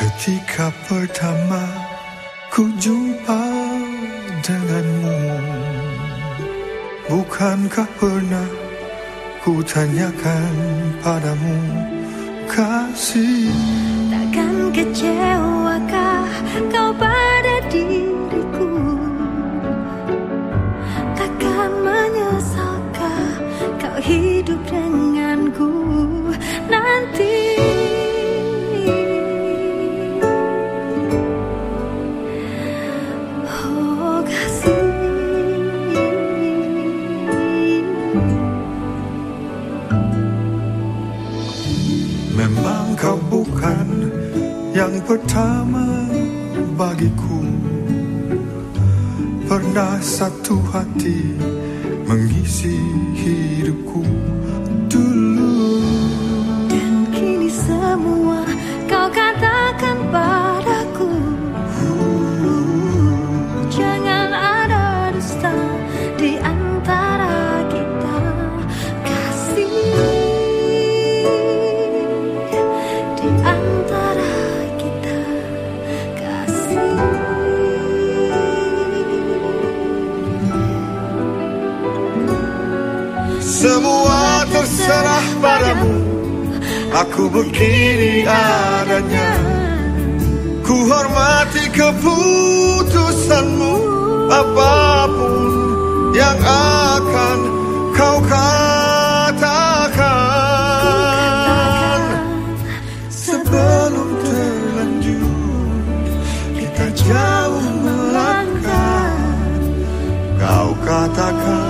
Ketika pertama ku jumpa denganmu Bukankah pernah ku tanyakan padamu kasih? Takkan kecewakah kau pada diriku? Takkan menyesalkah kau hidup denganku Memang kau bukan yang pertama bagiku. Pernah satu hati mengisi hidupku Semua terserah padamu. Aku begini adanya. Ku hormati keputusanmu Apa pun yang akan Jauh melangkah Kau katakan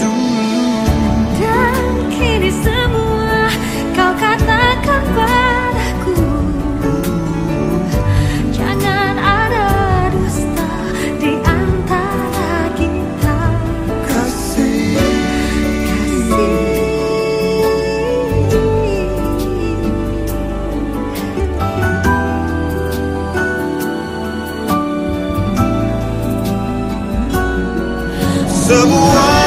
Semua terserah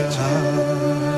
melangkah Kau katakan saja